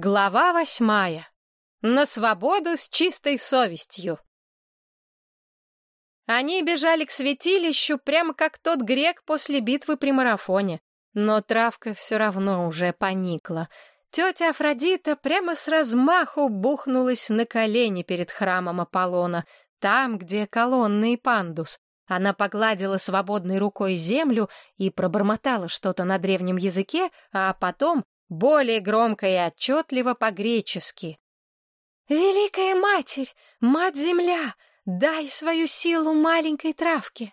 Глава восьмая. На свободу с чистой совестью. Они бежали к святилищу, прямо как тот грек после битвы при марафоне. Но травка все равно уже поникла. Тетя Афродита прямо с размаху бухнулась на колени перед храмом Аполлона, там, где колонны и пандус. Она погладила свободной рукой землю и пробормотала что-то на древнем языке, а потом более громко и отчетливо по-гречески. «Великая Матерь, Мать-Земля, дай свою силу маленькой травке!»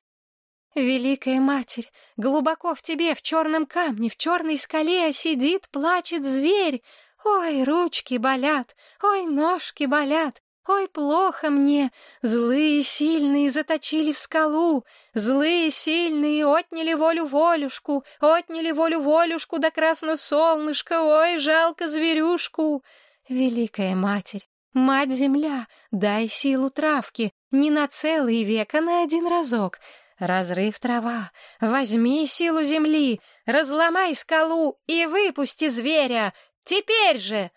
«Великая Матерь, глубоко в тебе, в черном камне, в черной скале сидит, плачет зверь. Ой, ручки болят, ой, ножки болят, Ой, плохо мне! Злые сильные заточили в скалу, Злые сильные отняли волю-волюшку, Отняли волю-волюшку до красно солнышко, Ой, жалко зверюшку! Великая Матерь, Мать-Земля, дай силу травки, Не на целый век, а на один разок. Разрыв трава, возьми силу земли, Разломай скалу и выпусти зверя! Теперь же!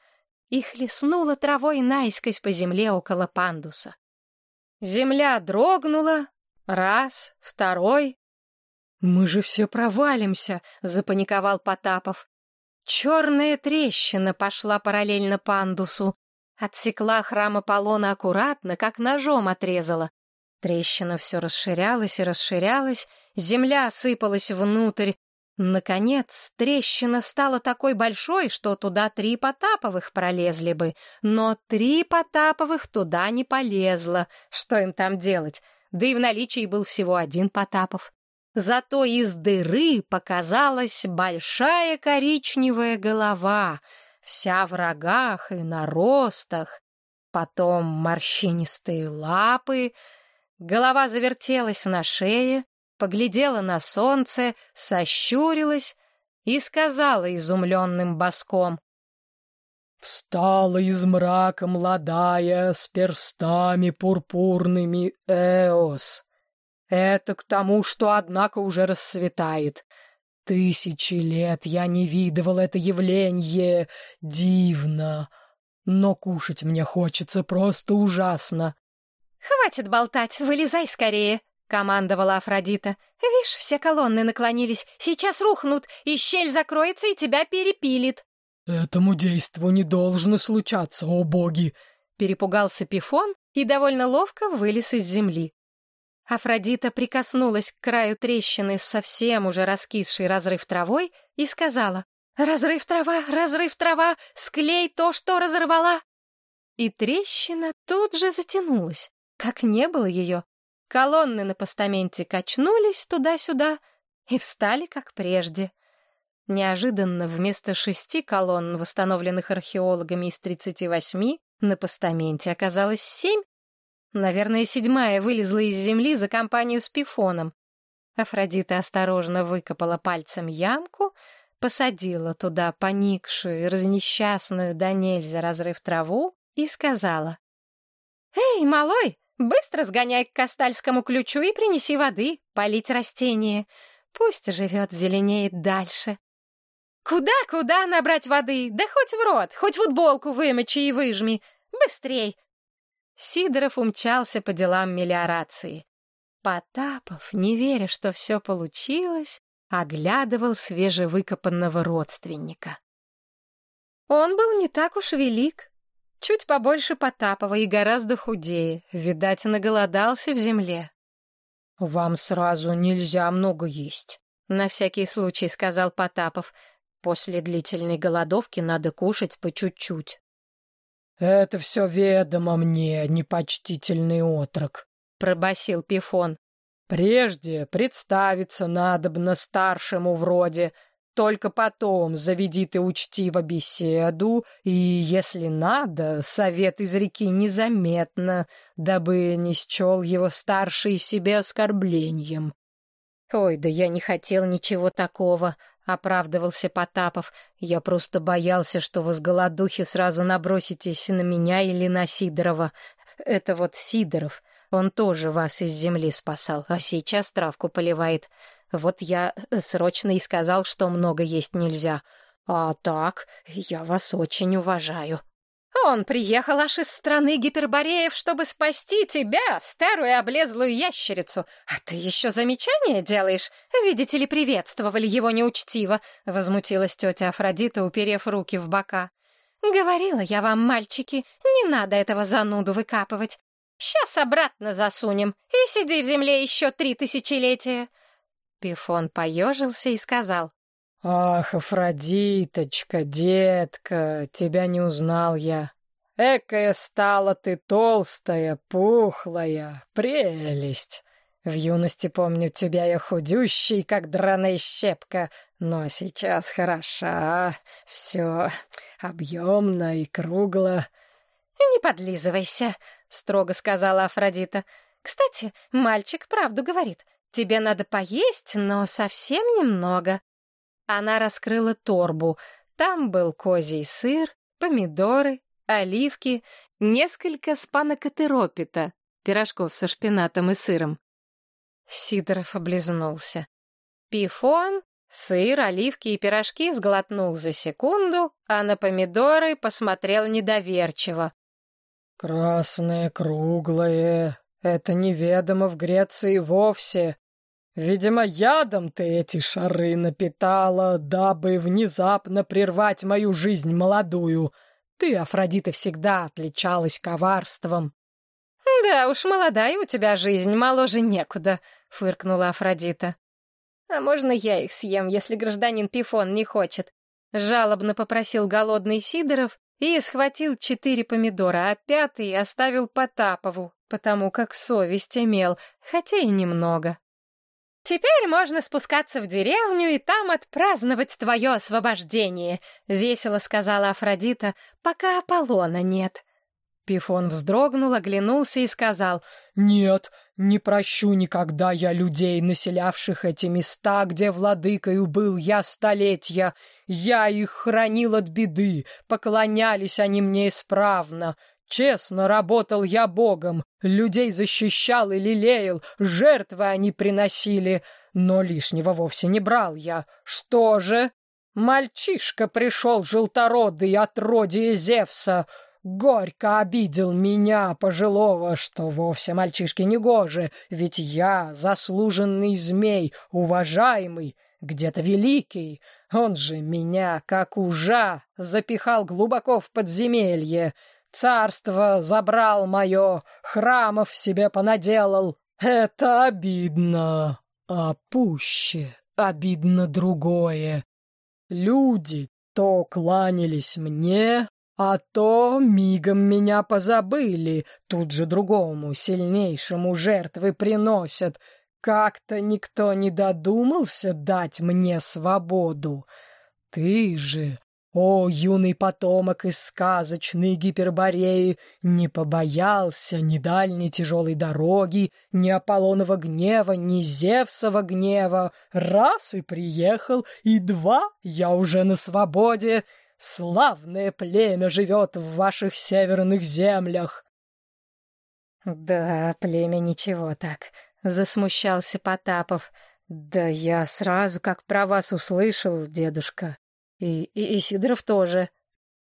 И хлестнула травой наискось по земле около пандуса. Земля дрогнула, раз, второй. «Мы же все провалимся!» — запаниковал Потапов. Черная трещина пошла параллельно пандусу, отсекла храм Аполлона аккуратно, как ножом отрезала. Трещина все расширялась и расширялась, земля осыпалась внутрь, Наконец, трещина стала такой большой, что туда три Потаповых пролезли бы, но три Потаповых туда не полезло. Что им там делать? Да и в наличии был всего один Потапов. Зато из дыры показалась большая коричневая голова, вся в рогах и наростах, потом морщинистые лапы, голова завертелась на шее, поглядела на солнце, сощурилась и сказала изумленным боском. «Встала из мрака молодая, с перстами пурпурными Эос. Это к тому, что, однако, уже расцветает. Тысячи лет я не видывал это явление. Дивно. Но кушать мне хочется просто ужасно». «Хватит болтать, вылезай скорее», — командовала Афродита. «Вишь, все колонны наклонились. Сейчас рухнут, и щель закроется, и тебя перепилит». «Этому действу не должно случаться, о боги!» Перепугался Пифон и довольно ловко вылез из земли. Афродита прикоснулась к краю трещины с совсем уже раскисшей разрыв травой и сказала «Разрыв трава, разрыв трава, склей то, что разорвала!» И трещина тут же затянулась, как не было ее. Колонны на постаменте качнулись туда-сюда и встали, как прежде. Неожиданно вместо шести колонн, восстановленных археологами из тридцати восьми, на постаменте оказалось семь. Наверное, седьмая вылезла из земли за компанию с Пифоном. Афродита осторожно выкопала пальцем ямку, посадила туда поникшую и разнесчастную до нельзя разрыв траву и сказала. «Эй, малой, Быстро сгоняй к Кастальскому ключу и принеси воды, полить растение. Пусть живет, зеленеет дальше. Куда-куда набрать воды? Да хоть в рот, хоть футболку вымочи и выжми. Быстрей! Сидоров умчался по делам мелиорации. Потапов, не веря, что все получилось, оглядывал свежевыкопанного родственника. Он был не так уж велик, Чуть побольше Потапова и гораздо худее. Видать, наголодался в земле. «Вам сразу нельзя много есть», — на всякий случай сказал Потапов. «После длительной голодовки надо кушать по чуть-чуть». «Это все ведомо мне, непочтительный отрок», — пробасил Пифон. «Прежде представиться надобно старшему вроде, только потом заведи ты учтиво беседу, и, если надо, совет из реки незаметно, дабы не счел его старший себе оскорблением. «Ой, да я не хотел ничего такого», — оправдывался Потапов. «Я просто боялся, что вы с голодухи сразу наброситесь на меня или на Сидорова. Это вот Сидоров, он тоже вас из земли спасал, а сейчас травку поливает. Вот я срочно и сказал, что много есть нельзя. А так, я вас очень уважаю. Он приехал аж из страны гипербореев, чтобы спасти тебя, старую облезлую ящерицу. А ты еще замечания делаешь? Видите ли, приветствовали его неучтиво, — возмутилась тетя Афродита, уперев руки в бока. Говорила я вам, мальчики, не надо этого зануду выкапывать. Сейчас обратно засунем и сиди в земле еще три тысячелетия. Пифон поежился и сказал. «Ах, Афродиточка, детка, тебя не узнал я. Экая стала ты толстая, пухлая, прелесть. В юности, помню, тебя я худющий, как драная щепка, но сейчас хороша, все объемно и кругло». «Не подлизывайся», — строго сказала Афродита. «Кстати, мальчик правду говорит. Тебе надо поесть, но совсем немного». Она раскрыла торбу. Там был козий сыр, помидоры, оливки, несколько спанокотеропита, пирожков со шпинатом и сыром. Сидоров облизнулся. Пифон, сыр, оливки и пирожки сглотнул за секунду, а на помидоры посмотрел недоверчиво. «Красное, круглое, это неведомо в Греции вовсе. Видимо, ядом ты эти шары напитала, дабы внезапно прервать мою жизнь молодую. Ты, Афродита, всегда отличалась коварством. «Да уж, молодая у тебя жизнь, моложе некуда», — фыркнула Афродита. «А можно я их съем, если гражданин Пифон не хочет?» Жалобно попросил голодный Сидоров и схватил четыре помидора, а пятый оставил Потапову, потому как совесть имел, хотя и немного. «Теперь можно спускаться в деревню и там отпраздновать твое освобождение», — весело сказала Афродита, — «пока Аполлона нет». Пифон вздрогнул, оглянулся и сказал, «Нет, не прощу никогда я людей, населявших эти места, где владыкою был я столетия. Я их хранил от беды, поклонялись они мне исправно. Честно работал я богом, людей защищал и лелеял, жертвы они приносили, но лишнего вовсе не брал я. Что же? Мальчишка пришел желтородый от родия Зевса, горько обидел меня, пожилого, что вовсе мальчишке не гоже, ведь я заслуженный змей, уважаемый, где-то великий. Он же меня, как ужа, запихал глубоко в подземелье. Царство забрал мое, храмов себе понаделал. Это обидно, а пуще обидно другое. Люди то кланялись мне, а то мигом меня позабыли, тут же другому, сильнейшему жертвы приносят. Как-то никто не додумался дать мне свободу. Ты же о, юный потомок из сказочной Гипербореи, не побоялся ни дальней тяжелой дороги, ни Аполлонова гнева, ни Зевсова гнева. Раз и приехал, и два я уже на свободе. Славное племя живет в ваших северных землях. Да, племя ничего так, засмущался Потапов. Да я сразу как про вас услышал, дедушка. И, и, и Сидоров тоже.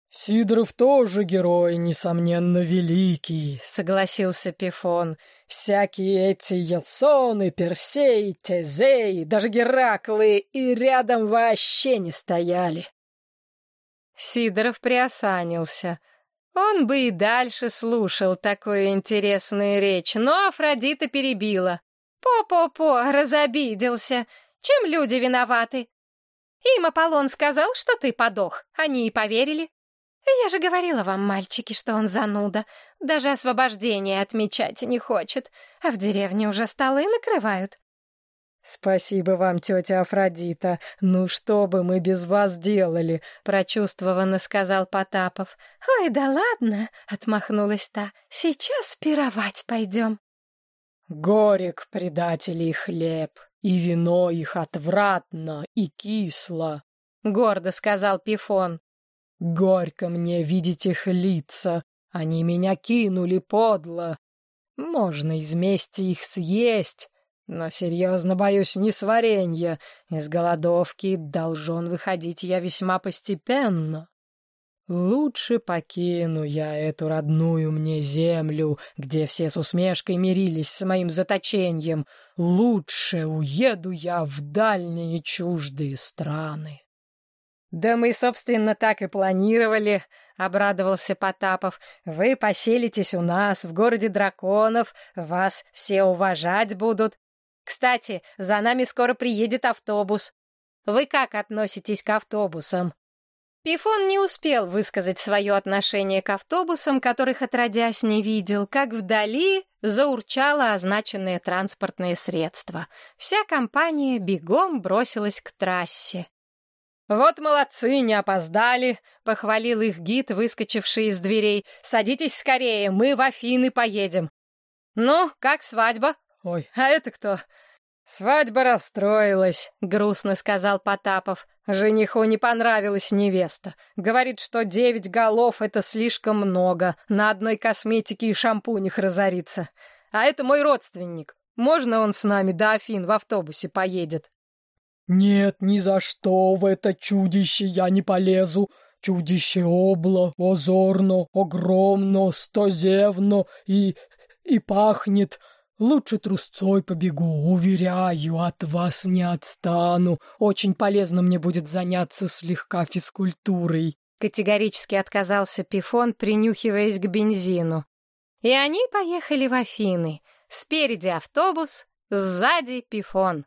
«Сидоров тоже герой, несомненно, великий», — согласился Пифон. «Всякие эти Ясоны, Персей, Тезей, даже Гераклы и рядом вообще не стояли». Сидоров приосанился. Он бы и дальше слушал такую интересную речь, но Афродита перебила. «По-по-по, разобиделся. Чем люди виноваты? Им Аполлон сказал, что ты подох. Они и поверили. Я же говорила вам, мальчики, что он зануда. Даже освобождение отмечать не хочет. А в деревне уже столы накрывают. «Спасибо вам, тетя Афродита. Ну что бы мы без вас делали?» — прочувствованно сказал Потапов. «Ой, да ладно!» — отмахнулась та. «Сейчас пировать пойдем». «Горек, предателей хлеб!» И вино их отвратно и кисло, — гордо сказал Пифон. Горько мне видеть их лица, они меня кинули подло. Можно из мести их съесть, Но серьезно боюсь не сваренья. Из голодовки должен выходить я весьма постепенно. Лучше покину я эту родную мне землю, где все с усмешкой мирились с моим заточением. Лучше уеду я в дальние чуждые страны. «Да мы, собственно, так и планировали», — обрадовался Потапов. «Вы поселитесь у нас, в городе драконов, вас все уважать будут. Кстати, за нами скоро приедет автобус. Вы как относитесь к автобусам?» Пифон не успел высказать свое отношение к автобусам, которых отродясь не видел, как вдали заурчало означенное транспортное средство. Вся компания бегом бросилась к трассе. «Вот молодцы, не опоздали!» — похвалил их гид, выскочивший из дверей. «Садитесь скорее, мы в Афины поедем!» «Ну, как свадьба?» «Ой, а это кто?» «Свадьба расстроилась», — грустно сказал Потапов. Жениху не понравилась невеста. Говорит, что девять голов — это слишком много. На одной косметике и шампунях разориться. А это мой родственник. Можно он с нами до Афин в автобусе поедет? «Нет, ни за что в это чудище я не полезу. Чудище обло, озорно, огромно, стозевно и... и пахнет Лучше трусцой побегу, уверяю, от вас не отстану. Очень полезно мне будет заняться слегка физкультурой. Категорически отказался Пифон, принюхиваясь к бензину. И они поехали в Афины. Спереди автобус, сзади Пифон.